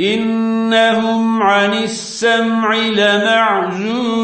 إنهم عن السمع لمعزون